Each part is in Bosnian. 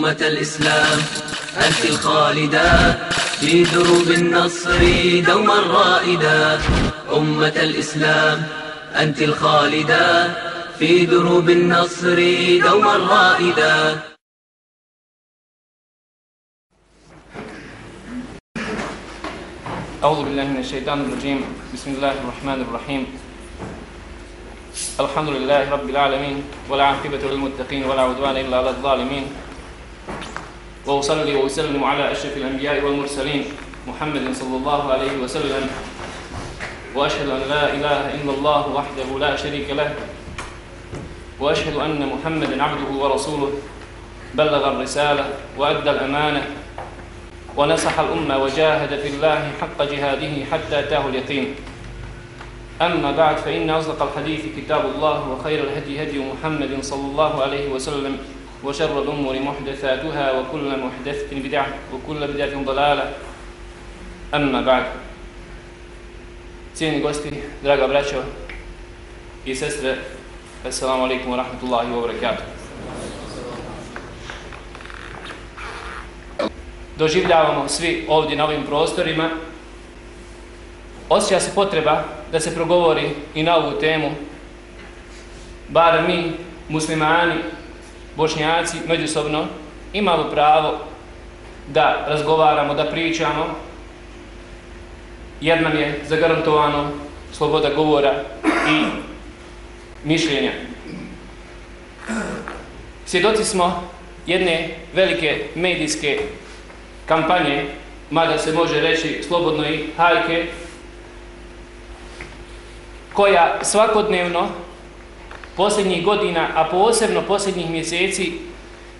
أمة الإسلام أنت الخالدة في دروب النصر دوما رائدة أمة الإسلام أنت الخالدة في دروب النصر دوما رائدة أعوذ بالله من الشيطان الرجيم. بسم الله الرحمن الرحيم. الحمد لله رب العالمين ولا عاقبة للمتقين ولا عدوان إلا على الظالمين. وأصلي وأسلم على أشرف الأنبياء والمرسلين محمد صلى الله عليه وسلم. وأشهد أن لا إله إلا الله وحده لا شريك له. وأشهد أن محمدا عبده ورسوله. بلغ الرسالة وأدى الأمانة. ونصح الأمة وجاهد في الله حق جهاده حتى أتاه اليقين. أما بعد فإن أصدق الحديث كتاب الله وخير الهدي هدي محمد صلى الله عليه وسلم. وشر الأمور محدثاتها وكل محدثة بدعة وكل بدعة ضلالة أما بعد Cijeni gosti, draga braćo i sestre, Assalamu alaikum wa rahmatullahi wa barakatuh. Doživljavamo svi ovdje na ovim prostorima. Osjeća se potreba da se progovori i na ovu temu. Bar mi, muslimani, bošnjaci, međusobno, imamo pravo da razgovaramo, da pričamo, jer nam je zagarantovano sloboda govora i mišljenja. Svjedoci smo jedne velike medijske kampanje, mada se može reći slobodno i hajke, koja svakodnevno posljednjih godina, a posebno posljednjih mjeseci,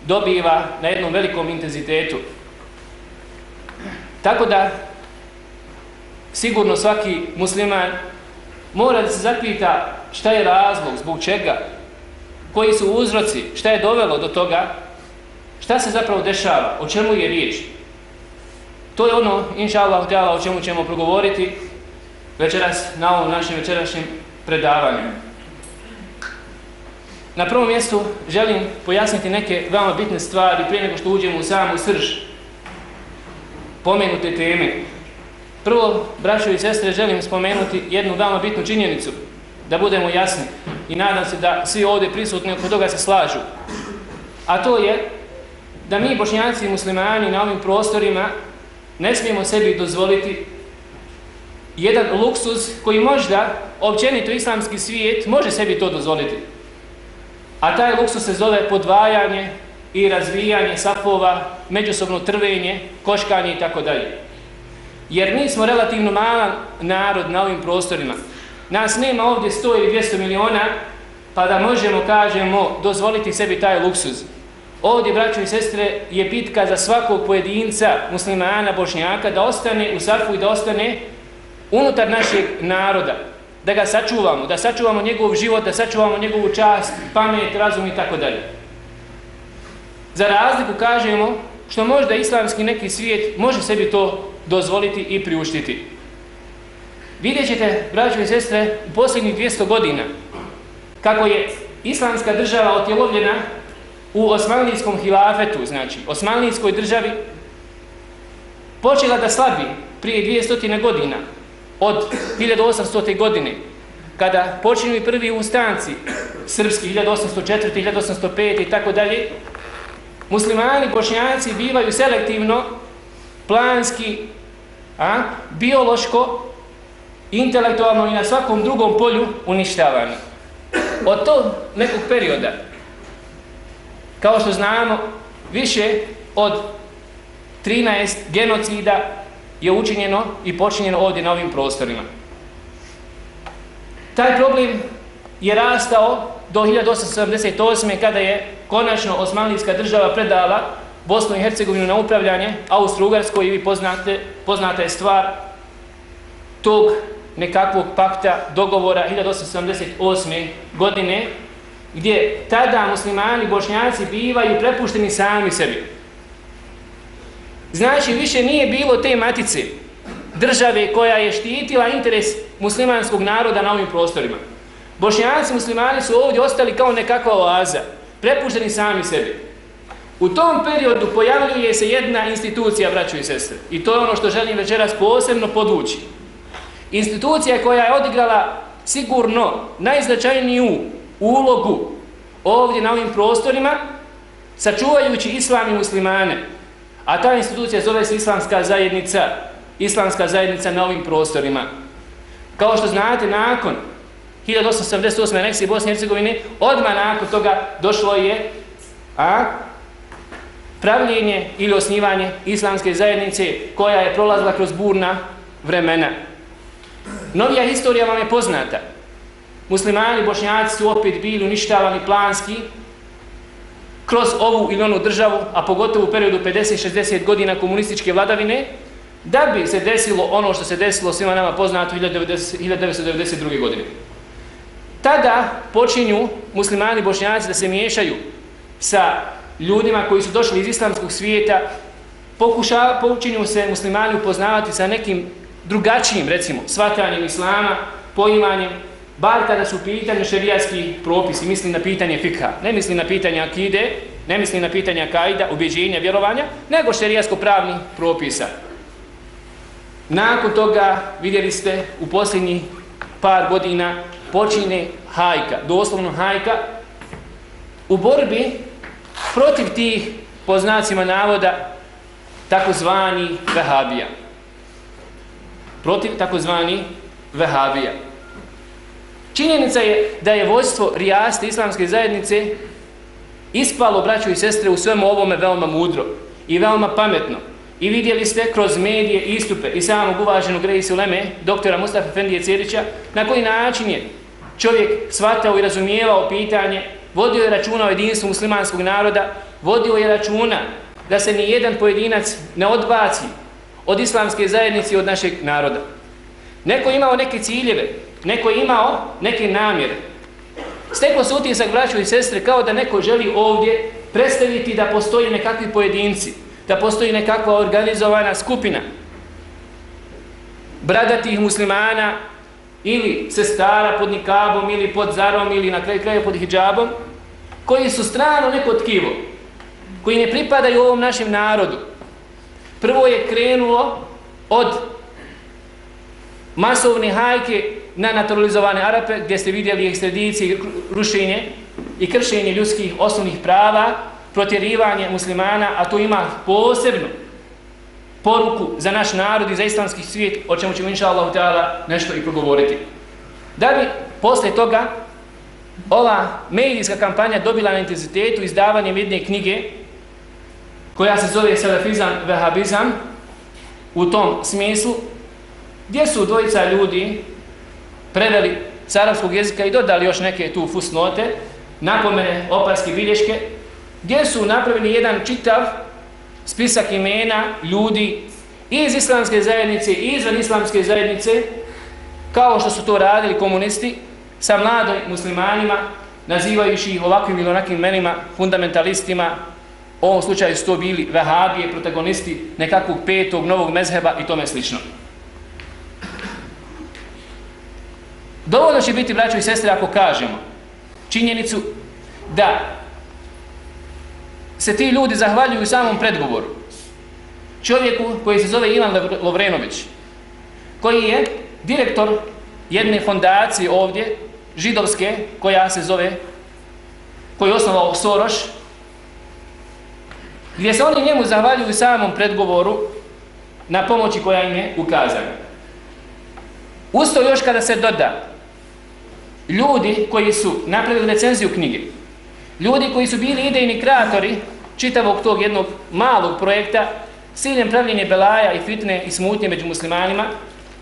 dobiva na jednom velikom intenzitetu. Tako da, sigurno svaki musliman mora da se zapita šta je razlog, zbog čega, koji su uzroci, šta je dovelo do toga, šta se zapravo dešava, o čemu je riječ. To je ono, inša Allah, o čemu ćemo progovoriti večeras na ovom našem večerašnjem predavanju. Na prvom mjestu želim pojasniti neke veoma bitne stvari prije nego što uđemo u samu srž pomenute teme. Prvo, braćo i sestre, želim spomenuti jednu veoma bitnu činjenicu, da budemo jasni i nadam se da svi ovdje prisutni oko toga se slažu. A to je da mi, bošnjanci i muslimani na ovim prostorima, ne smijemo sebi dozvoliti jedan luksuz koji možda općenito islamski svijet može sebi to dozvoliti. A taj luksus se zove podvajanje i razvijanje safova, međusobno trvenje, koškanje i tako dalje. Jer mi smo relativno malan narod na ovim prostorima. Nas nema ovdje 100 ili 200 miliona, pa da možemo, kažemo, dozvoliti sebi taj luksuz. Ovdje, braćo i sestre, je bitka za svakog pojedinca muslimana, bošnjaka, da ostane u safu i da ostane unutar našeg naroda. Da ga sačuvamo, da sačuvamo njegov život, da sačuvamo njegovu čast, pamet, razum i tako dalje. Za razliku kažemo što možda islamski neki svijet može sebi to dozvoliti i priuštiti. Vidjet ćete, braćo i sestre, u posljednjih 200 godina kako je islamska država otjelovljena u osmanlijskom hilafetu, znači osmanlijskoj državi, počela da slabi prije 200 godina, od 1800. godine, kada počinju i prvi ustanci, srpski 1804. 1805. i tako dalje, muslimani, bošnjaci bivaju selektivno, planski, a, biološko, intelektualno i na svakom drugom polju uništavani. Od tog nekog perioda, kao što znamo, više od 13 genocida je učinjeno i počinjeno ovdje na ovim prostorima. Taj problem je rastao do 1878. kada je konačno Osmanlijska država predala Bosnu i Hercegovinu na upravljanje Austro-Ugarskoj i vi poznate, je stvar tog nekakvog pakta dogovora 1878. godine gdje tada muslimani bošnjaci bivaju prepušteni sami sebi. Znači više nije bilo te matice države koja je štitila interes muslimanskog naroda na ovim prostorima. Bošnjaci muslimani su ovdje ostali kao nekakva oaza, prepušteni sami sebi. U tom periodu pojavljuje se jedna institucija, braćo i sestre. I to je ono što želim večeras posebno podvući. Institucija koja je odigrala sigurno najznačajniju ulogu ovdje na ovim prostorima, sačuvajući islam i muslimane. A ta institucija zove se islamska zajednica, islamska zajednica na ovim prostorima. Kao što znate, nakon 1878. aneksije Bosne i Hercegovine, odmah nakon toga došlo je a, pravljenje ili osnivanje islamske zajednice koja je prolazila kroz burna vremena. Novija historija vam je poznata. Muslimani, bošnjaci su opet bili uništavani planski kroz ovu ili onu državu, a pogotovo u periodu 50-60 godina komunističke vladavine, da bi se desilo ono što se desilo svima nama poznato 1992. godine. Tada počinju muslimani bošnjaci da se miješaju sa ljudima koji su došli iz islamskog svijeta, pokuša, počinju se muslimani upoznavati sa nekim drugačijim, recimo, svatanjem islama, poimanjem, bar kada su pitanje šerijatski propisi, mislim na pitanje fikha, ne mislim na pitanje akide, ne mislim na pitanje kaida, ubjeđenja, vjerovanja, nego šerijatsko pravni propisa. Nakon toga vidjeli ste u posljednji par godina počine hajka, doslovno hajka, u borbi protiv tih, po znacima navoda, takozvani vehabija. Protiv takozvani vehabija. Činjenica je da je vojstvo rijaste islamske zajednice ispalo braću i sestre u svemu ovome veoma mudro i veoma pametno. I vidjeli ste kroz medije istupe i samog uvaženog Reisi Uleme, doktora Mustafa Fendije Cerića, na koji način je čovjek shvatao i razumijevao pitanje, vodio je računa o jedinstvu muslimanskog naroda, vodio je računa da se ni jedan pojedinac ne odbaci od islamske zajednice i od našeg naroda. Neko imao neke ciljeve, neko imao neke namjere. Steklo se utisak braću i sestre kao da neko želi ovdje predstaviti da postoji nekakvi pojedinci, da postoji nekakva organizovana skupina bradatih muslimana ili sestara pod nikabom ili pod zarom ili na kraju kraja pod hijabom koji su strano neko tkivo koji ne pripadaju ovom našem narodu prvo je krenulo od masovne hajke na naturalizovane Arape gdje ste vidjeli ekstradicije, rušenje i kršenje ljudskih osnovnih prava protjerivanje muslimana, a to ima posebno poruku za naš narod i za islamski svijet, o čemu ćemo inša Allah nešto i progovoriti. Da bi posle toga ova medijska kampanja dobila na intenzitetu izdavanjem jedne knjige koja se zove Salafizam, Vehabizam u tom smislu gdje su dvojica ljudi preveli s jezika i dodali još neke tu fusnote, napomene, opaske, bilješke, gdje su napravili jedan čitav spisak imena ljudi iz islamske zajednice i izvan islamske zajednice, kao što su to radili komunisti, sa mladim muslimanima, nazivajući ih ovakvim ili onakvim menima, fundamentalistima, u ovom slučaju su to bili vehabije, protagonisti nekakvog petog novog mezheba i tome slično. Dovoljno će biti, braćo i sestre, ako kažemo činjenicu da se ti ljudi zahvaljuju samom predgovoru. Čovjeku koji se zove Ivan Lovrenović, koji je direktor jedne fondacije ovdje, židovske, koja se zove, koji je osnovao Soroš, gdje se oni njemu zahvaljuju samom predgovoru na pomoći koja im je ukazana. Usto još kada se doda ljudi koji su napravili recenziju knjige, ljudi koji su bili idejni kreatori čitavog tog jednog malog projekta s ciljem pravljenje belaja i fitne i smutnje među muslimanima,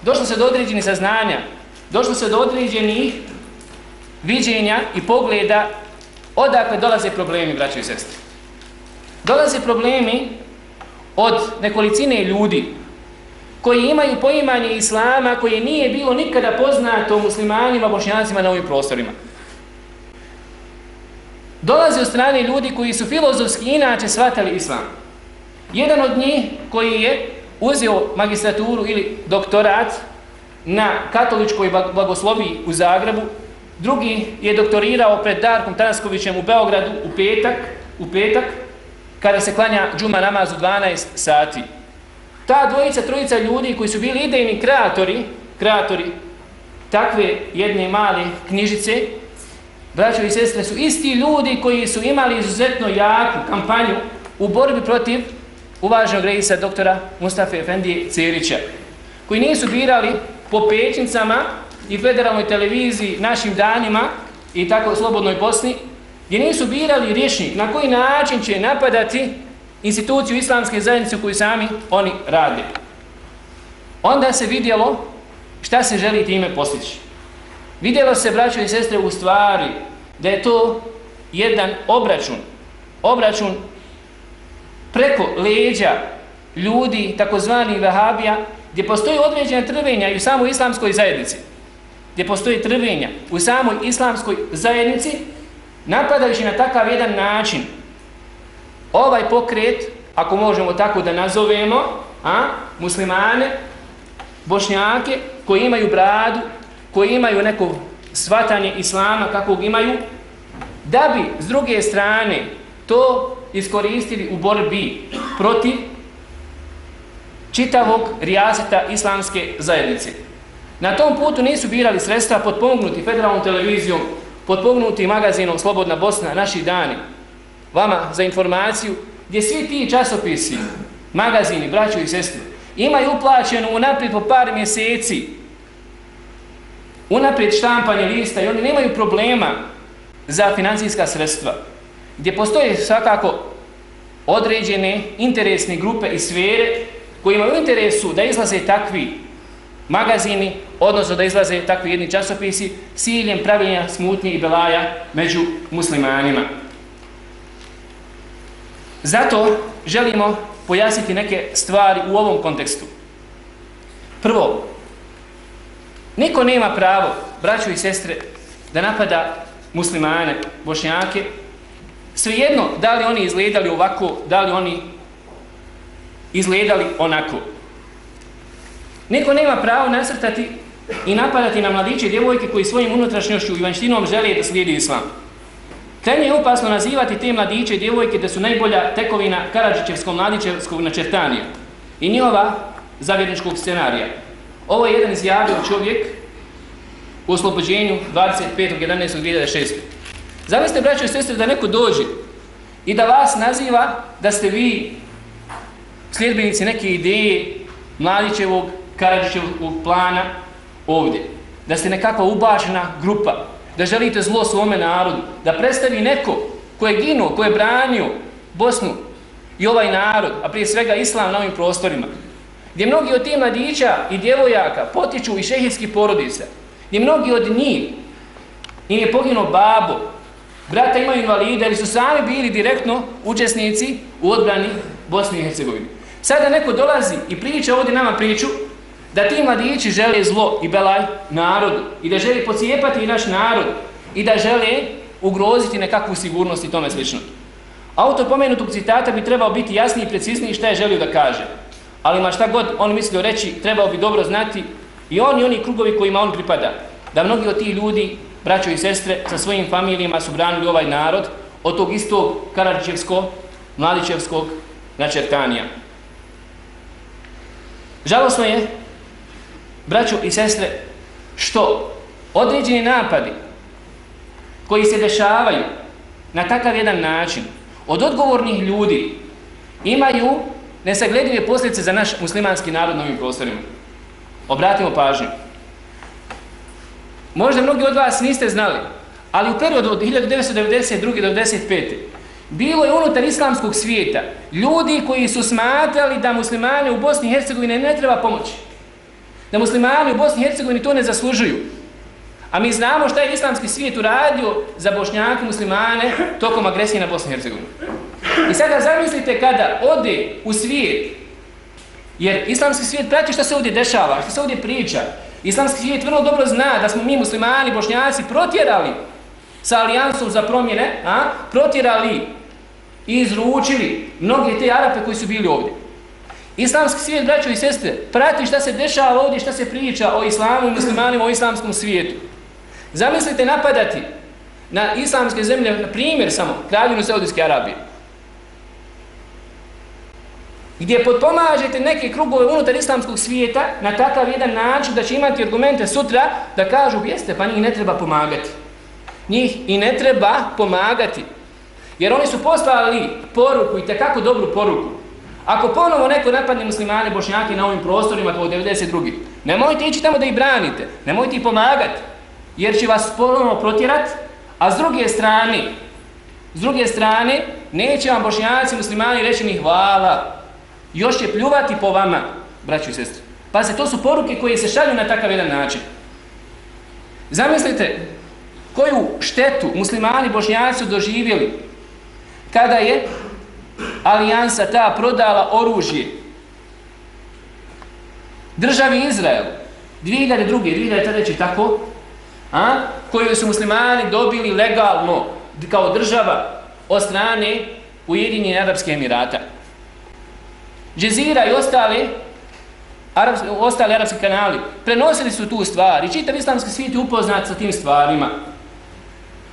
došlo se do određenih saznanja, došlo se do određenih viđenja i pogleda odakle dolaze problemi, braćo i sestri. Dolaze problemi od nekolicine ljudi koji imaju poimanje islama koje nije bilo nikada poznato muslimanima, bošnjacima na ovim prostorima. Dolaze od strane ljudi koji su filozofski inače shvatali islam. Jedan od njih koji je uzeo magistraturu ili doktorat na katoličkoj blagosloviji u Zagrebu, drugi je doktorirao pred Darkom Tanaskovićem u Beogradu u petak, u petak kada se klanja džuma namaz u 12 sati. Ta dvojica, trojica ljudi koji su bili idejni kreatori, kreatori takve jedne male knjižice, braćo i sestre, su isti ljudi koji su imali izuzetno jaku kampanju u borbi protiv uvaženog rejisa doktora Mustafa Efendije Cerića, koji nisu birali po pećnicama i federalnoj televiziji našim danima i tako slobodnoj Bosni, gdje nisu birali rješnik na koji način će napadati instituciju islamske zajednice koju sami oni rade. Onda se vidjelo šta se želi time postići. Vidjelo se, braćo i sestre, u stvari da je to jedan obračun, obračun preko leđa ljudi, takozvani vahabija, gdje postoji određena trvenja i u samoj islamskoj zajednici, gdje postoji trvenja u samoj islamskoj zajednici, napadajući na takav jedan način ovaj pokret, ako možemo tako da nazovemo, a, muslimane, bošnjake, koji imaju bradu, koji imaju neko svatanje islama kakvog imaju, da bi s druge strane to iskoristili u borbi protiv čitavog rijaseta islamske zajednice. Na tom putu nisu birali sredstva potpomognuti federalnom televizijom, potpomognuti magazinom Slobodna Bosna, naši dani, vama za informaciju, gdje svi ti časopisi, magazini, braćo i sestri, imaju uplaćeno unaprijed po par mjeseci unaprijed štampanje lista i oni nemaju problema za financijska sredstva, gdje postoje svakako određene interesne grupe i sfere koji imaju interesu da izlaze takvi magazini, odnosno da izlaze takvi jedni časopisi s ciljem pravilnja smutnje i belaja među muslimanima. Zato želimo pojasniti neke stvari u ovom kontekstu. Prvo, niko nema pravo, braćo i sestre, da napada muslimane, bošnjake, svejedno da li oni izgledali ovako, da li oni izgledali onako. Niko nema pravo nasrtati i napadati na mladiće i djevojke koji svojim unutrašnjošću i vanštinom žele da slijedi islam. Krajnje je opasno nazivati te mladiće i djevojke da su najbolja tekovina Karadžićevskog mladićevskog načrtanja i njihova zavjerničkog scenarija. Ovo je jedan izjavio čovjek u oslobođenju 25.11.2006. Zamislite, braćo i sestre, da neko dođe i da vas naziva da ste vi sljedbenici neke ideje Mladićevog, Karadžićevog plana ovdje. Da ste nekakva ubačena grupa, da želite zlo svome narodu, da predstavi neko ko je ginuo, ko je branio Bosnu i ovaj narod, a prije svega Islam na ovim prostorima, gdje mnogi od tih mladića i djevojaka potiču iz šehijskih porodica, gdje mnogi od njih im je poginuo babo, brata imaju invalide, ili su sami bili direktno učesnici u odbrani Bosne i Hercegovine. Sada neko dolazi i priča ovdje nama priču da ti mladići žele zlo i belaj narodu i da žele pocijepati naš narod i da žele ugroziti nekakvu sigurnost i tome slično. Autor pomenutog citata bi trebao biti jasniji i precizniji šta je želio da kaže. Ali ma šta god on mislio reći, trebao bi dobro znati i oni oni krugovi kojima on pripada. Da mnogi od tih ljudi, braćo i sestre, sa svojim familijama su branili ovaj narod od tog istog Karadžićevskog, Mladićevskog načertanija. Žalosno je braćo i sestre, što određeni napadi koji se dešavaju na takav jedan način od odgovornih ljudi imaju nesagledive posljedice za naš muslimanski narod na ovim prostorima. Obratimo pažnju. Možda mnogi od vas niste znali, ali u periodu od 1992. do 1995. bilo je unutar islamskog svijeta ljudi koji su smatrali da muslimane u Bosni i Hercegovini ne treba pomoći da muslimani u Bosni i Hercegovini to ne zaslužuju. A mi znamo šta je islamski svijet uradio za bošnjake muslimane tokom agresije na Bosni i Hercegovini. I sada zamislite kada ode u svijet, jer islamski svijet prati šta se ovdje dešava, šta se ovdje priča. Islamski svijet vrlo dobro zna da smo mi muslimani, bošnjaci protjerali sa alijansom za promjene, a? protjerali i izručili mnoge te Arape koji su bili ovdje. Islamski svijet, braćo i sestre, prati šta se dešava ovdje, šta se priča o islamu i muslimanima o islamskom svijetu. Zamislite napadati na islamske zemlje, na primjer samo, kraljinu Saudijske Arabije. gdje potpomažete neke krugove unutar islamskog svijeta na takav jedan način da će imati argumente sutra da kažu jeste pa njih ne treba pomagati. Njih i ne treba pomagati. Jer oni su poslali poruku i tekako dobru poruku. Ako ponovo neko napadne muslimane bošnjake na ovim prostorima kao 92. Nemojte ići tamo da ih branite. Nemojte ih pomagati. Jer će vas ponovno protjerat. A s druge strane, s druge strane, neće vam bošnjaci muslimani reći ni hvala. Još će pljuvati po vama, braću i sestri. Pa se to su poruke koje se šalju na takav jedan način. Zamislite koju štetu muslimani bošnjaci doživjeli kada je alijansa ta prodala oružje državi Izrael 2002. 2003. tako a, koju su muslimani dobili legalno kao država od strane Ujedinjene Arabske Emirata. Džezira i ostale Arabs, ostali arapski kanali prenosili su tu stvar i čitav islamski svijet je upoznat sa tim stvarima.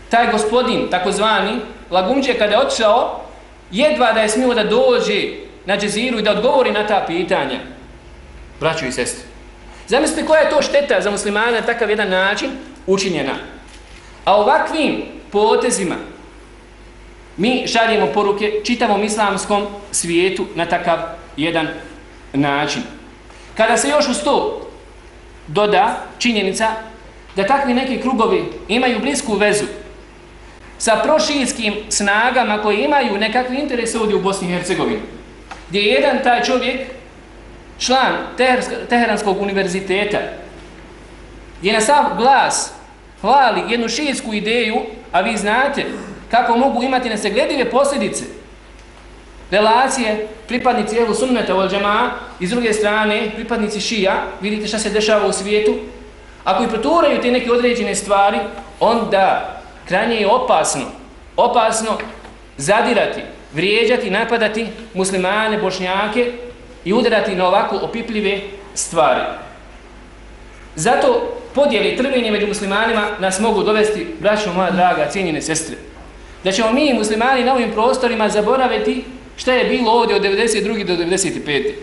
Taj gospodin, takozvani, Lagumđe, kada je otišao, jedva da je smio da dođe na džeziru i da odgovori na ta pitanja. Braćo i sestre. Zamislite koja je to šteta za muslimana na takav jedan način učinjena. A ovakvim potezima mi šaljemo poruke čitavom islamskom svijetu na takav jedan način. Kada se još uz to doda činjenica da takvi neki krugovi imaju blisku vezu sa prošijskim snagama koji imaju nekakve interese ovdje u Bosni i Hercegovini. Gdje je jedan taj čovjek, član Teheranskog univerziteta, gdje na sav glas hvali jednu šijsku ideju, a vi znate kako mogu imati nesegledive posljedice relacije pripadnici Evo Sunneta u Džema i s druge strane pripadnici Šija, vidite šta se dešava u svijetu, ako i proturaju te neke određene stvari, onda krajnje je opasno, opasno zadirati, vrijeđati, napadati muslimane, bošnjake i udarati na ovako opipljive stvari. Zato podjeli i trvenje među muslimanima nas mogu dovesti, braćo moja draga, cijenjene sestre, da ćemo mi muslimani na ovim prostorima zaboraviti šta je bilo ovdje od 92. do 95.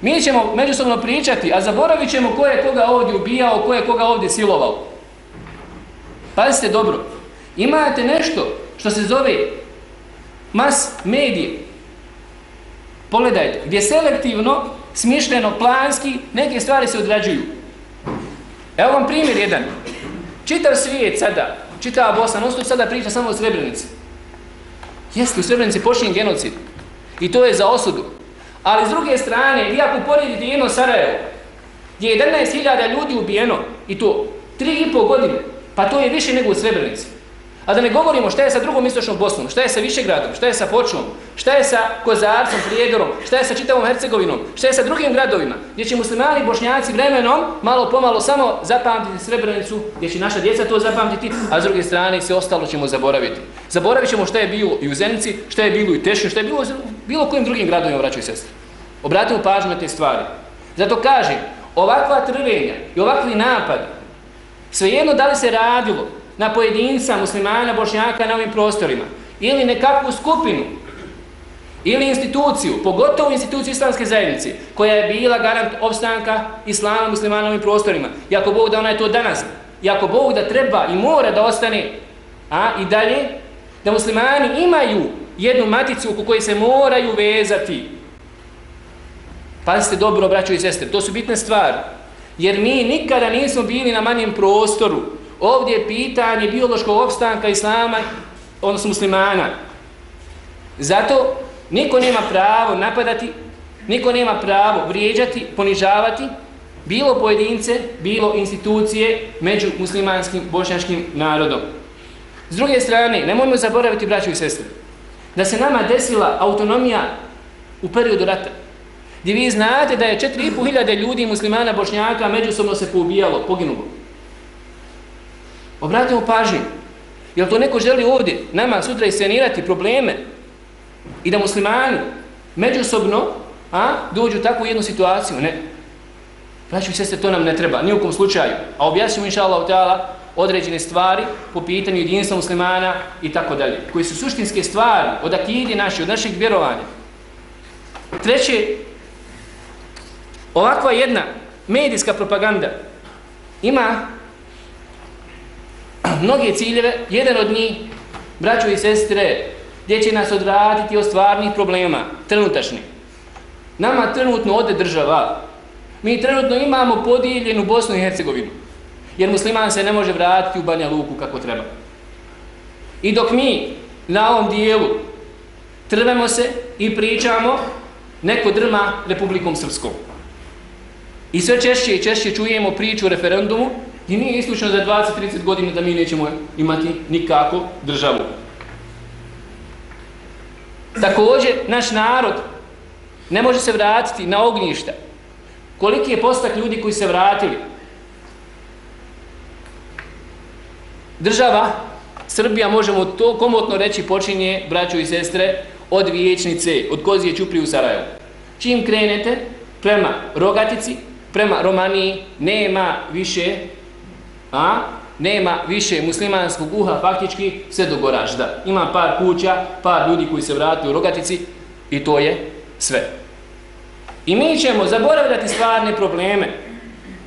Mi ćemo međusobno pričati, a zaboravit ćemo ko je koga ovdje ubijao, ko je koga ovdje silovao. Pazite dobro, imate nešto što se zove mas medije. Pogledajte, gdje selektivno, smišljeno, planski, neke stvari se odrađuju. Evo vam primjer jedan. Čitav svijet sada, čitava Bosna, non sada priča samo o Srebrenici. Jeste, u Srebrenici počinje genocid. I to je za osudu. Ali s druge strane, vi ako poredite jedno Sarajevo, gdje je 11.000 ljudi ubijeno, i to 3,5 godine, pa to je više nego u Srebrenici. A da ne govorimo šta je sa drugom istočnom Bosnom, šta je sa Višegradom, šta je sa Počom, šta je sa Kozarcom, Prijedorom, šta je sa čitavom Hercegovinom, šta je sa drugim gradovima, gdje će muslimani bošnjaci vremenom malo pomalo samo zapamtiti Srebrenicu, gdje će naša djeca to zapamtiti, a s druge strane sve ostalo ćemo zaboraviti. Zaboravit ćemo šta je bilo i u Zenici, šta je bilo i u šta je bilo u bilo kojim drugim gradovima, vraćaju sestri. Obratimo pažnju na te stvari. Zato kažem, ovakva trvenja i ovakvi napadi, svejedno da li se radilo na pojedinca muslimana, bošnjaka na ovim prostorima. Ili nekakvu skupinu ili instituciju, pogotovo instituciju islamske zajednice koja je bila garant opstanka islama muslimana na ovim prostorima. I ako Bog da ona je to danas. I ako Bog da treba i mora da ostane a i dalje da muslimani imaju jednu maticu u kojoj se moraju vezati. Pazite dobro braćo i sestre to su bitne stvari. Jer mi nikada nismo bili na manjem prostoru. Ovdje je pitanje biološkog opstanka islama, odnosno muslimana. Zato niko nema pravo napadati, niko nema pravo vrijeđati, ponižavati bilo pojedince, bilo institucije među muslimanskim bošnjačkim narodom. S druge strane, nemojmo zaboraviti braću i sestre, da se nama desila autonomija u periodu rata, gdje vi znate da je 4.500 ljudi muslimana bošnjaka međusobno se poubijalo, poginulo. Obratimo pažnju. Jel to neko želi ovdje nama sutra iscenirati probleme i da muslimani međusobno a, dođu u takvu jednu situaciju? Ne. Braću i sestre, to nam ne treba, nijukom slučaju. A objasnimo inša Allah određene stvari po pitanju jedinstva muslimana i tako dalje. Koji su suštinske stvari od akidi naše, od naših vjerovanja. Treće, ovakva jedna medijska propaganda ima mnoge ciljeve, jedan od njih, braćo i sestre, gdje će nas odvratiti od stvarnih problema, trenutačni. Nama trenutno ode država. Mi trenutno imamo podijeljenu Bosnu i Hercegovinu. Jer musliman se ne može vratiti u Banja Luku kako treba. I dok mi na ovom dijelu trvemo se i pričamo, neko drma Republikom Srpskom. I sve češće i češće čujemo priču o referendumu gdje nije isključeno za 20-30 godina da mi nećemo imati nikako državu. Također, naš narod ne može se vratiti na ognjišta. Koliki je postak ljudi koji se vratili? Država, Srbija, možemo to komotno reći, počinje, braćo i sestre, od vijećnice, od kozije Čupri u Sarajevu. Čim krenete prema Rogatici, prema Romaniji, nema više, a, nema više muslimanskog uha, faktički sve do Goražda. Ima par kuća, par ljudi koji se vrati u Rogatici i to je sve. I mi ćemo zaboravljati stvarne probleme,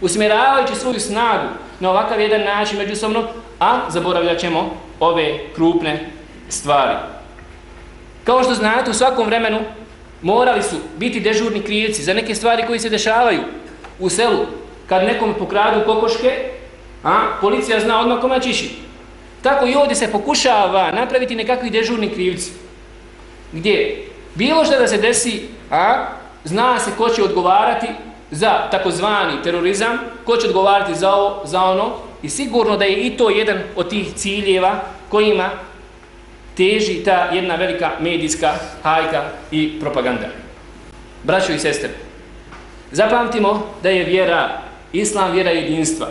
usmjeravajući svoju snagu na ovakav jedan način međusobno, a zaboravljat ćemo ove krupne stvari. Kao što znate, u svakom vremenu morali su biti dežurni krivci za neke stvari koji se dešavaju u selu. Kad nekom pokradu kokoške, a policija zna odmah koma čiši. Tako i ovdje se pokušava napraviti nekakvi dežurni krivci. Gdje bilo što da se desi, a zna se ko će odgovarati za takozvani terorizam, ko će odgovarati za ovo, za ono, i sigurno da je i to jedan od tih ciljeva kojima teži ta jedna velika medijska hajka i propaganda. Braćo i sestre, zapamtimo da je vjera, islam vjera jedinstva,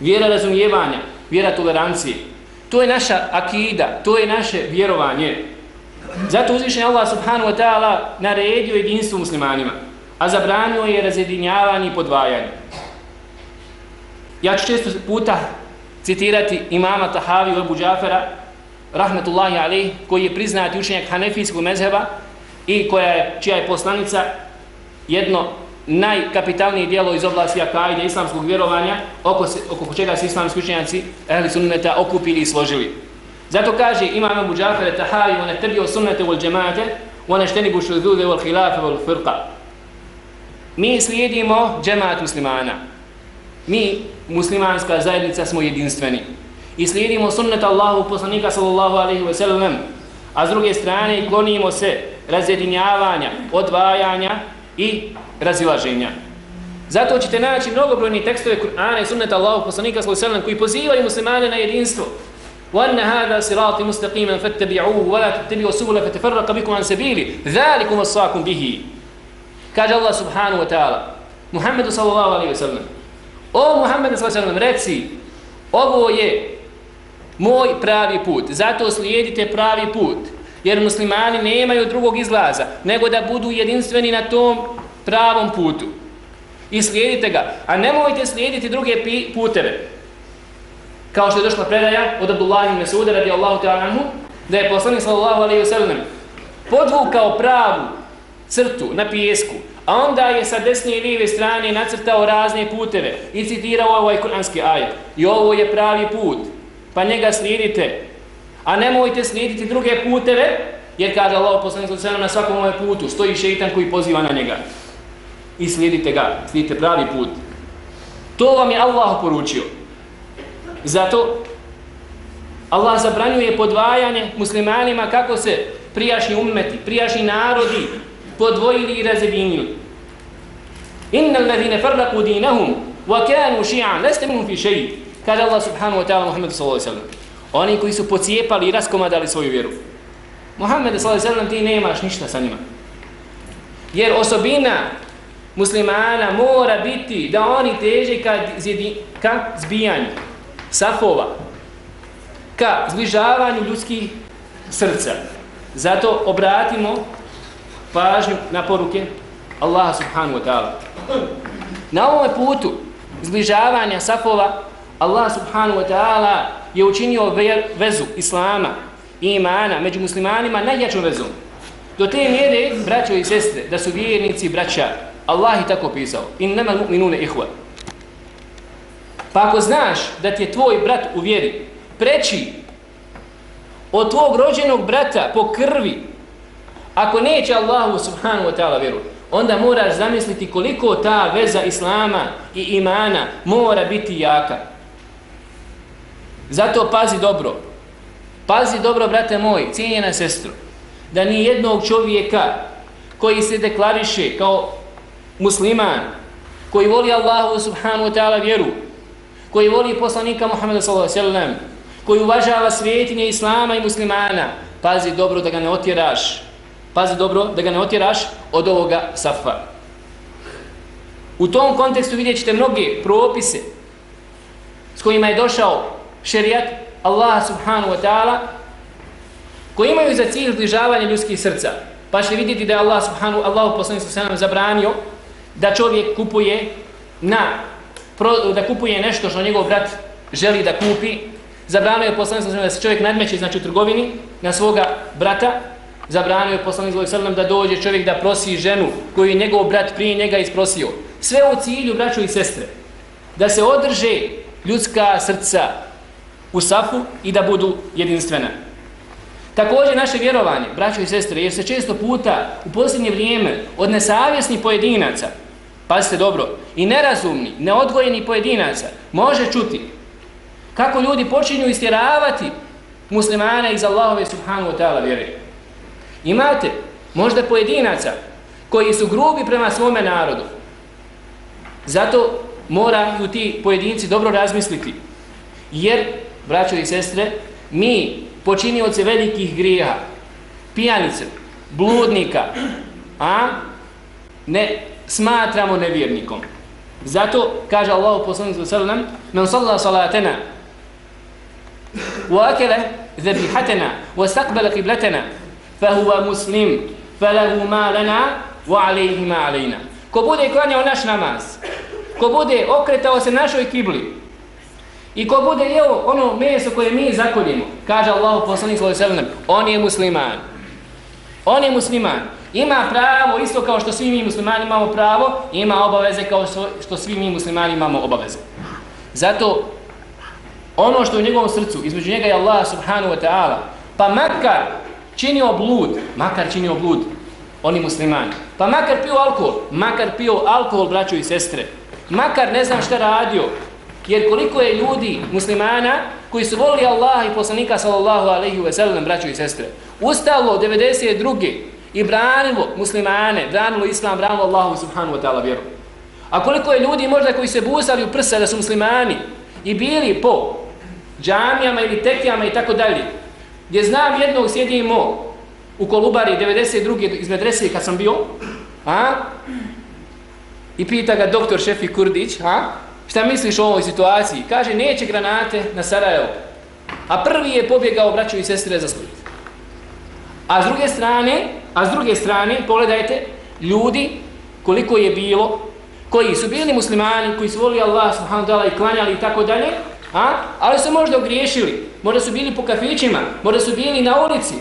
vjera razumijevanja, vjera tolerancije. To je naša akida, to je naše vjerovanje. Zato uzvišen Allah subhanahu wa ta'ala naredio jedinstvo muslimanima, a zabranio je razjedinjavanje i podvajanje. Ja ću često puta citirati imama Tahavi u Ebu Džafera, rahmetullahi alaih, koji je priznati učenjak Hanefijskog mezheba i koja je, čija je poslanica jedno najkapitalnije dijelo iz oblasti akaide islamskog vjerovanja oko, se, oko čega se islamski učenjaci ehli sunneta okupili i složili. Zato kaže imam Abu Džafar Tahavi on nattabi'u sunnete wal jamaate wa najtanibu shudud wal khilaf wal firqa. Mi slijedimo džemat muslimana. Mi muslimanska zajednica smo jedinstveni i slijedimo sunnet Allahu poslanika sallallahu alaihi ve sellem. a s druge strane klonimo se razjedinjavanja, odvajanja i razilaženja. Zato ćete naći mnogobrojni tekstove Kur'ana i sunneta Allahu poslanika sallallahu alaihi wa sallam koji pozivaju muslimane na jedinstvo. وأن هذا صراط مستقيما فاتبعوه ولا تتبعوا السبل فتفرق بكم عن سبيله ذلكم وصاكم به كاج الله سبحانه وتعالى محمد صلى الله عليه وسلم او محمد صلى الله عليه وسلم reci ovo je moj pravi put. Zato slijedite pravi put. Jer muslimani nemaju drugog izlaza nego da budu jedinstveni na tom pravom putu. I slijedite ga. A nemojte slijediti druge puteve. Kao što je došla predaja od Abdullah ibn Mesuda radijallahu ta'ala anhu, da je poslanik sallallahu alaihi wa sallam podvukao pravu crtu na pijesku, a onda je sa desne i lijeve strane nacrtao razne puteve i citirao ovaj kuranski ajet. I ovo je pravi put pa njega slijedite. A nemojte slijediti druge puteve, jer kaže Allah poslanik sallallahu na svakom ovom putu stoji šeitan koji poziva na njega. I slijedite ga, slijedite pravi put. To vam je Allah poručio. Zato Allah zabranjuje podvajanje muslimanima kako se prijašnji ummeti, prijašnji narodi podvojili i razjedinili. Innal alladhina farraqu dinahum wa kanu shi'an lasta minhum fi shay' Kaže Allah subhanahu wa ta'ala Muhammedu sallallahu alaihi sallam. Oni koji su pocijepali i raskomadali svoju vjeru. Muhammed sallallahu ti nemaš ništa sa njima. Jer osobina muslimana mora biti da oni teže ka, zjedi, ka zbijanju safova, ka zbližavanju ljudskih srca. Zato obratimo pažnju na poruke Allaha subhanahu wa ta'ala. Na ovom putu zbližavanja safova Allah subhanahu wa ta'ala je učinio vezu islama i imana među muslimanima najjačom vezom. Do te mjere, braćo i sestre, da su vjernici braća, Allah je tako pisao. In nema mu'minune ihva. Pa ako znaš da ti je tvoj brat u vjeri preći od tvog rođenog brata po krvi, ako neće Allahu subhanahu wa ta'ala vjeru, onda moraš zamisliti koliko ta veza Islama i imana mora biti jaka. Zato pazi dobro. Pazi dobro, brate moj, cijenjena sestro, da ni jednog čovjeka koji se deklariše kao musliman, koji voli Allahu subhanahu wa ta'ala vjeru, koji voli poslanika Muhammeda sallallahu alaihi sallam, koji uvažava svijetinje Islama i muslimana, pazi dobro da ga ne otjeraš, pazi dobro da ga ne otjeraš od ovoga safa. U tom kontekstu vidjet ćete mnoge propise s kojima je došao šerijat Allah subhanahu wa ta'ala koji imaju za cilj zbližavanje ljudskih srca. Pa ćete vidjeti da je Allah subhanahu Allahu poslanik sallallahu alejhi zabranio da čovjek kupuje na da kupuje nešto što njegov brat želi da kupi. Zabranio je poslanik sallallahu da se čovjek nadmeće znači u trgovini na svoga brata. Zabranio je poslanik sallam da dođe čovjek da prosi ženu koju je njegov brat prije njega isprosio. Sve u cilju braćo i sestre. Da se održe ljudska srca u safu i da budu jedinstvena. Također naše vjerovanje, braćo i sestre, jer se često puta u posljednje vrijeme od nesavjesnih pojedinaca, pazite dobro, i nerazumni, neodgojeni pojedinaca, može čuti kako ljudi počinju istjeravati muslimane iz Allahove subhanahu wa ta'ala vjere. Imate možda pojedinaca koji su grubi prema svome narodu. Zato moraju ti pojedinci dobro razmisliti. Jer, braćo i sestre, mi počinioce velikih grijeha, pijanice, bludnika, a ne smatramo nevjernikom. Zato kaže Allah poslanik sallallahu alejhi ve sellem: "Men salla salatana wa akala dhabhatana wa istaqbala qiblatana fa huwa muslim, falahu ma lana wa alayhi ma alayna." Ko bude klanjao naš namaz, ko bude okretao se našoj kibli, I ko bude jeo ono meso koje mi zakoljimo, kaže Allahu poslanik sallallahu alejhi ve sellem, on je musliman. On je musliman. Ima pravo isto kao što svi mi muslimani imamo pravo, ima obaveze kao što svi mi muslimani imamo obaveze. Zato ono što u njegovom srcu, između njega i Allah subhanahu wa ta'ala, pa makar činio blud, makar činio blud, oni muslimani. Pa makar pio alkohol, makar pio alkohol, braćo i sestre, makar ne znam šta radio, Jer koliko je ljudi, muslimana, koji su volili Allaha i poslanika sallallahu alaihi wa sallam, braćo i sestre, ustalo 92. i branilo muslimane, branilo islam, branilo Allahu subhanahu wa ta'ala vjeru. A koliko je ljudi možda koji se busali u prsa da su muslimani i bili po džamijama ili tekijama i tako dalje, gdje znam jednog sjedimo u Kolubari 92. iz medrese kad sam bio, a? i pita ga doktor Šefi Kurdić, a? Šta misliš o ovoj situaciji? Kaže, neće granate na Sarajevo. A prvi je pobjegao braću i sestre za Split. A s druge strane, a s druge strane, pogledajte, ljudi, koliko je bilo, koji su bili muslimani, koji su volili Allah subhanahu ta'ala i klanjali i tako dalje, a? ali su možda ogriješili, možda su bili po kafićima, možda su bili na ulici,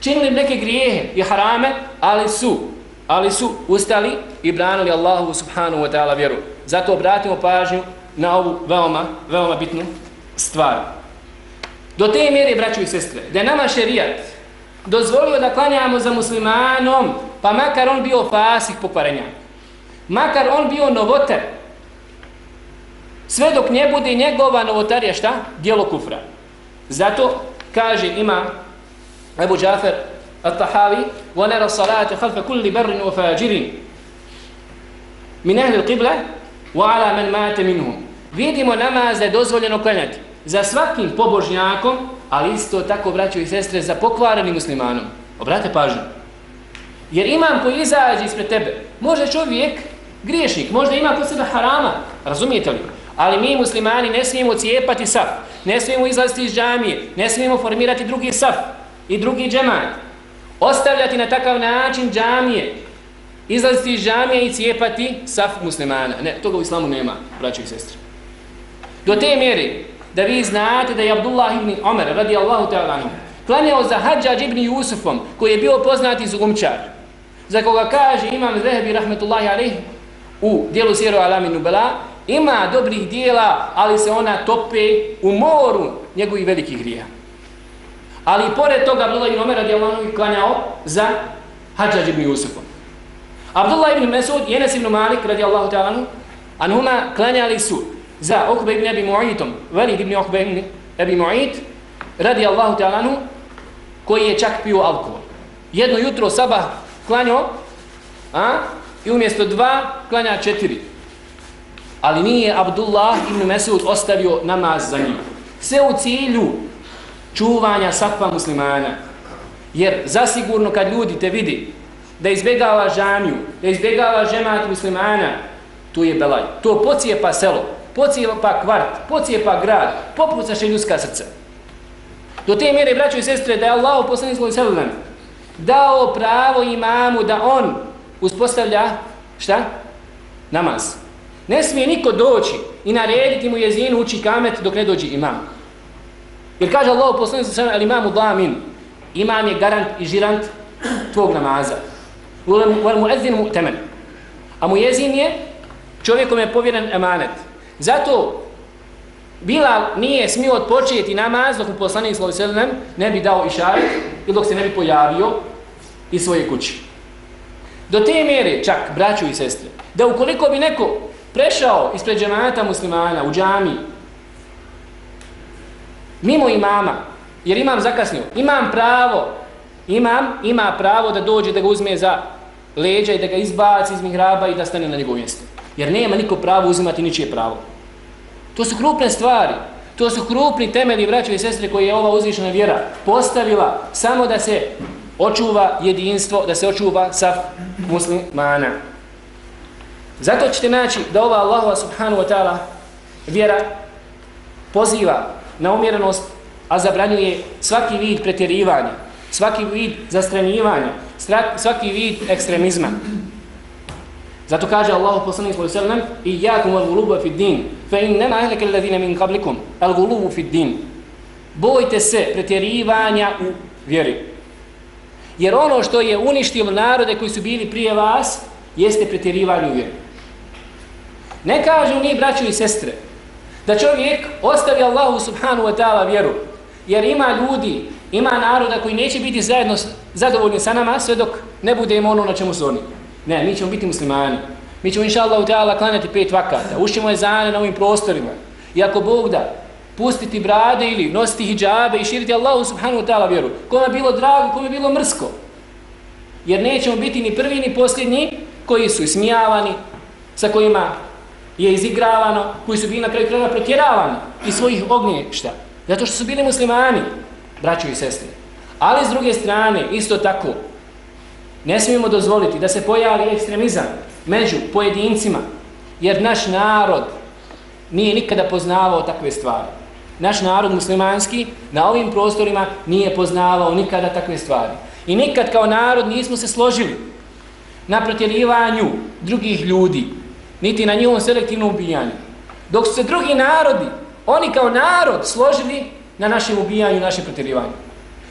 činili neke grijehe i harame, ali su, ali su ustali i branili Allahu subhanahu wa ta'ala vjeru. Zato obratimo pažnju na ovu veoma, veoma bitnu stvar. Do te mjere, braću i sestre, da je nama šerijat dozvolio da klanjamo za muslimanom, pa makar on bio fasih pokvarenja, makar on bio novotar, sve dok ne bude njegova novotarija, šta? Dijelo kufra. Zato kaže ima Ebu Džafer At-Tahavi وَنَرَ صَلَاةَ خَلْفَ كُلِّ بَرٍ وَفَاجِرٍ min ahli al-qibla wa ala man مِنْهُمْ. Vidimo namaz da je dozvoljeno klanjati za svakim pobožnjakom, ali isto tako, braćo i sestre, za pokvarenim muslimanom. Obrate pažnju. Jer imam koji izađe ispred tebe, može čovjek griješnik, možda ima kod sebe harama, razumijete li? Ali mi muslimani ne smijemo cijepati saf, ne smijemo izlaziti iz džamije, ne smijemo formirati drugi saf i drugi džemat. Ostavljati na takav način džamije, izlaziti iz džamije i cijepati saf muslimana. Ne, toga u islamu nema, braći i sestri. Do te mjere da vi znate da je Abdullah ibn Omer radi Allahu ta'ala klanjao za Hadžađ ibn Jusufom, koji je bio poznati zugumčar, za koga kaže imam Zehebi rahmetullahi alih u dijelu Siru Alamin Nubela, ima dobrih dijela, ali se ona tope u moru njegovih velikih grija. Ali pored toga Abdullah ibn Omer radijallahu klanjao za Hadžađ ibn Jusufom. Abdullah ibn Mesud i Enes ibn Malik radijallahu ta'ala anhuma klanjali su za Okbe ibn Abi Mu'itom, Velid ibn Okbe ibn Abi Mu'it radijallahu ta'ala koji je čak pio alkohol. Jedno jutro sabah klanjao, a, i umjesto dva klanja četiri. Ali nije Abdullah ibn Mesud ostavio namaz za njim. Sve u cilju čuvanja sakva muslimana. Jer zasigurno kad ljudi te vidi da izbjegava žamiju, da izbjegava žemat muslimana, tu je belaj. To pocijepa selo, pocijepa kvart, pocijepa grad, popucaše ljudska srca. Do te mjere, braćo i sestre, da je Allah u poslanih svoj selem dao pravo imamu da on uspostavlja, šta? Namaz. Ne smije niko doći i narediti mu jezinu uči kamet dok ne dođe imam. Jer kaže Allah u poslanih svoj selem, ali imamu damin, imam je garant i žirant tvog namaza. Wal muezzin mu'taman. A muezzin je čovjek kome je povjeren emanet. Zato Bilal nije smio odpočeti namaz dok mu poslanik sallallahu alejhi ve sellem ne bi dao išaret ili dok se ne bi pojavio iz svoje kući. Do te mjere, čak braćo i sestre, da ukoliko bi neko prešao ispred džemata muslimana u džami mimo imama, jer imam zakasnio, imam pravo, imam ima pravo da dođe da ga uzme za leđa i da ga izbaci iz mihraba i da stane na njegov mjesto. Jer nema niko pravo uzimati ničije pravo. To su krupne stvari. To su krupni temelji braća i sestre koje je ova uzvišena vjera postavila samo da se očuva jedinstvo, da se očuva saf muslimana. Zato ćete naći da ova Allahova subhanahu wa ta'ala vjera poziva na umjerenost, a zabranjuje svaki vid pretjerivanja, svaki vid zastranjivanja, svaki vid ekstremizma. Zato kaže Allahu poslanik sallallahu alejhi ve sellem: "Iyyakum wal-ghuluba fi din, fa innama ahlaka alladhina min qablikum al-ghulubu fi din." Bojte se pretjerivanja u vjeri. Jer ono što je uništilo narode koji su bili prije vas, jeste pretjerivanje u vjeri. Ne kažu ni braćo i sestre da čovjek ostavi Allahu subhanahu wa ta'ala vjeru. Jer ima ljudi, ima naroda koji neće biti zajedno zadovoljni sa nama sve dok ne bude im ono na čemu su oni. Ne, mi ćemo biti muslimani. Mi ćemo inša Allah u teala klanjati pet vakata. Ušćemo je zane na ovim prostorima. I ako Bog da, pustiti brade ili nositi hijabe i širiti Allahu subhanahu wa ta'ala vjeru. Kome bilo drago, kome bilo mrsko. Jer nećemo biti ni prvi ni posljednji koji su ismijavani, sa kojima je izigravano, koji su bili na kraju kraja protjeravani iz svojih ognješta. Zato što su bili muslimani, braćo i sestre. Ali s druge strane, isto tako, Ne smijemo dozvoliti da se pojavi ekstremizam među pojedincima, jer naš narod nije nikada poznavao takve stvari. Naš narod muslimanski na ovim prostorima nije poznavao nikada takve stvari. I nikad kao narod nismo se složili na protjerivanju drugih ljudi, niti na njihovom selektivnom ubijanju. Dok su se drugi narodi, oni kao narod, složili na našem ubijanju, našem protjerivanju.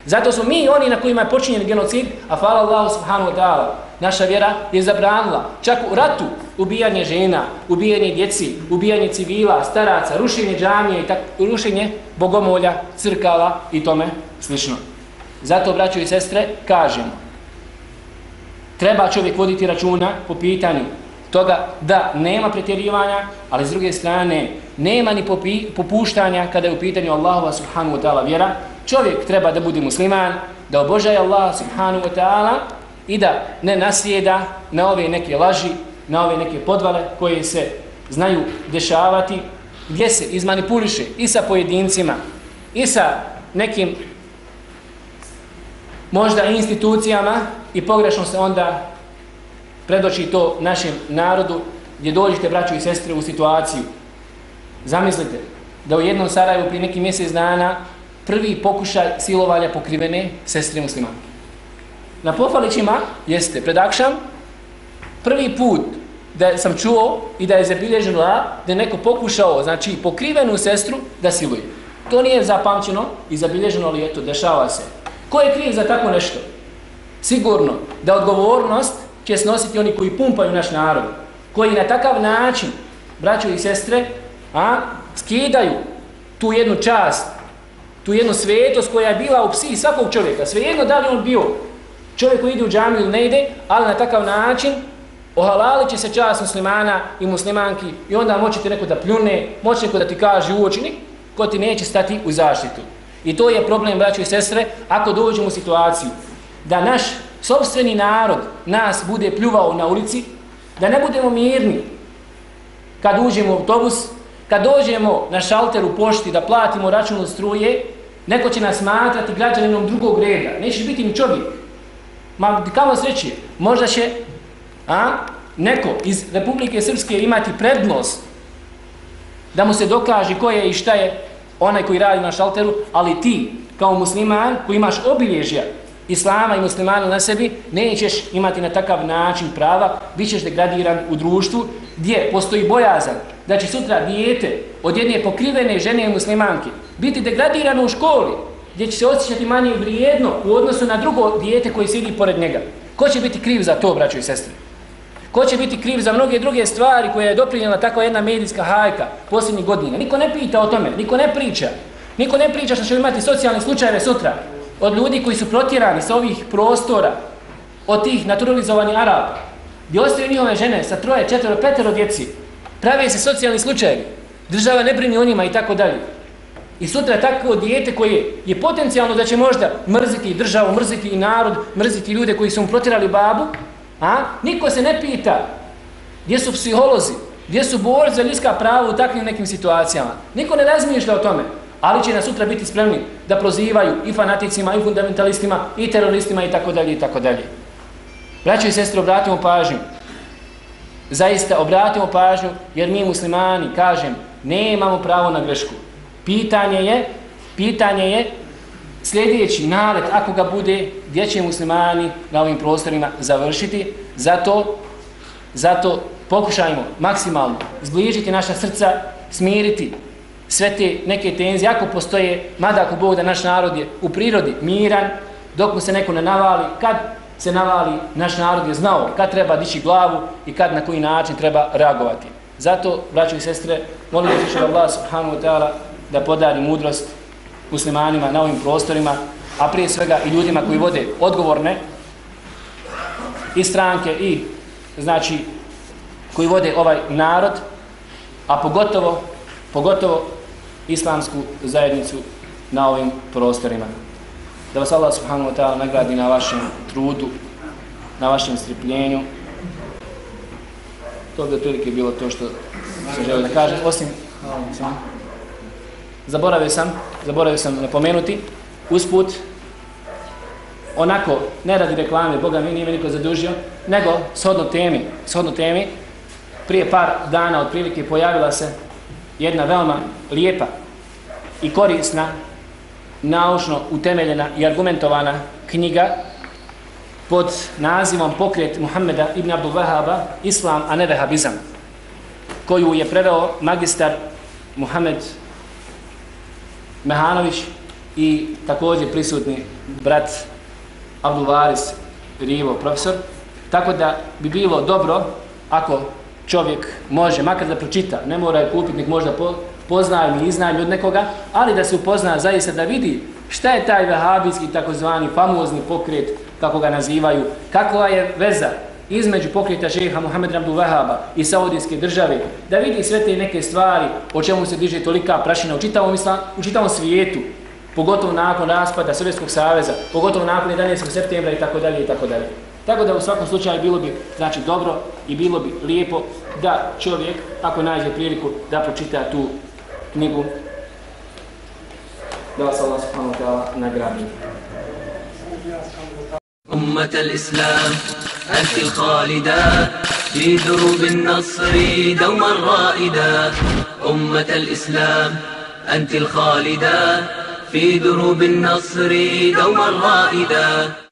Zato su mi oni na kojima je počinjen genocid, a hvala Allahu subhanahu wa ta'ala, naša vjera je zabranila čak u ratu ubijanje žena, ubijanje djeci, ubijanje civila, staraca, rušenje džamije i tak, rušenje bogomolja, crkala i tome slično. Zato, braćo i sestre, kažemo, treba čovjek voditi računa po pitanju toga da nema pretjerivanja, ali s druge strane nema ni popuštanja kada je u pitanju Allahova subhanahu wa ta'ala vjera, čovjek treba da bude musliman, da obožaje Allaha subhanahu wa ta'ala i da ne nasjeda na ove neke laži, na ove neke podvale koje se znaju dešavati, gdje se izmanipuliše i sa pojedincima, i sa nekim možda institucijama i pogrešno se onda predoči to našem narodu gdje dođete braćo i sestre u situaciju. Zamislite da u jednom Sarajevu prije neki mjesec dana prvi pokušaj silovanja pokrivene sestre muslimanke. Na Pofalićima jeste predakšam prvi put da sam čuo i da je zabilježeno da je neko pokušao, znači pokrivenu sestru da siluje. To nije zapamćeno i zabilježeno, ali eto, dešava se. Ko je kriv za tako nešto? Sigurno da odgovornost će snositi oni koji pumpaju naš narod, koji na takav način, braćo i sestre, a, skidaju tu jednu čast, tu jednu svetost koja je bila u psi svakog čovjeka. Svejedno da li on bio čovjek koji ide u džamiju ili ne ide, ali na takav način ohalalit će se čast muslimana i muslimanki i onda moći ti neko da pljune, moći neko da ti kaže u očini, ko ti neće stati u zaštitu. I to je problem, braćo i sestre, ako dođemo u situaciju da naš sobstveni narod nas bude pljuvao na ulici, da ne budemo mirni kad uđemo u autobus, kad dođemo na šalter u pošti da platimo račun od struje, neko će nas smatrati građaninom drugog reda, nećeš biti ni čovjek. Ma kamo sreći, možda će a, neko iz Republike Srpske imati prednost da mu se dokaže ko je i šta je onaj koji radi na šalteru, ali ti kao musliman koji imaš obilježja islama i muslimana na sebi, nećeš imati na takav način prava, bit ćeš degradiran u društvu gdje postoji bojazan da će sutra dijete od jedne pokrivene žene muslimanke biti degradirano u školi, gdje će se osjećati manje vrijedno u odnosu na drugo dijete koji sidi pored njega. Ko će biti kriv za to, braćo i sestre? Ko će biti kriv za mnoge druge stvari koje je doprinjela takva jedna medijska hajka posljednjih godina? Niko ne pita o tome, niko ne priča. Niko ne priča što će imati socijalne slučajeve sutra od ljudi koji su protjerani sa ovih prostora, od tih naturalizovanih Araba, gdje ostaju njihove žene sa troje, četvero, petero djeci, prave se socijalni slučajevi, država ne brini o njima i tako dalje. I sutra tako dijete koje je potencijalno da će možda mrziti državu, mrziti i narod, mrziti ljude koji su mu protirali babu, a niko se ne pita gdje su psiholozi, gdje su borci za ljudska prava u takvim nekim situacijama. Niko ne razmišlja o tome ali će na sutra biti spremni da prozivaju i fanaticima, i fundamentalistima, i teroristima, i tako dalje, i tako dalje. Braćo i sestre, obratimo pažnju. Zaista, obratimo pažnju, jer mi muslimani, kažem, ne imamo pravo na grešku. Pitanje je, pitanje je, sljedeći nalet, ako ga bude, gdje će muslimani na ovim prostorima završiti, zato, zato pokušajmo maksimalno zbližiti naša srca, smiriti, sve te neke tenzije, ako postoje, mada ako Bog da naš narod je u prirodi miran, dok mu se neko ne navali, kad se navali, naš narod je znao kad treba dići glavu i kad na koji način treba reagovati. Zato, braćo i sestre, molim da tiše Allah subhanahu wa ta'ala da podari mudrost muslimanima na ovim prostorima, a prije svega i ljudima koji vode odgovorne i stranke i znači koji vode ovaj narod, a pogotovo pogotovo islamsku zajednicu na ovim prostorima. Da vas Allah subhanahu wa ta'ala nagradi na vašem trudu, na vašem strpljenju. To bi otprilike bilo to što se želi da kažem. Osim, sam, zaboravio sam, zaboravio sam napomenuti, usput, onako, ne radi reklame, Boga mi nije niko zadužio, nego shodno temi, shodno temi, prije par dana otprilike pojavila se jedna veoma lijepa i korisna, naučno utemeljena i argumentovana knjiga pod nazivom Pokret Muhammeda ibn Abdul Wahaba Islam, a ne Vehabizam, koju je preveo magistar Muhammed Mehanović i također prisutni brat Abdul Varis Rivo, profesor. Tako da bi bilo dobro ako čovjek može, makar da pročita, ne mora je kupiti, nek možda po, pozna ili iznajmi od nekoga, ali da se upozna zaista da vidi šta je taj vehabijski takozvani famozni pokret, kako ga nazivaju, kakva je veza između pokreta šeha Muhammed Abdul Wahaba i Saudijske države, da vidi sve te neke stvari o čemu se diže tolika prašina u čitavom, islam, u čitavom svijetu, pogotovo nakon raspada Sovjetskog saveza, pogotovo nakon 11. septembra i tako dalje i tako dalje. Tako da u svakom slučaju bilo bi znači dobro i bilo bi lijepo da čovjek ako nađe priliku da pročita tu knjigu da vas Allah subhanahu wa ta'ala nagradi. أمة الإسلام أنت الخالدة في دروب النصر دوما رائدة أمة الإسلام أنت الخالدة في دروب النصر دوما رائدة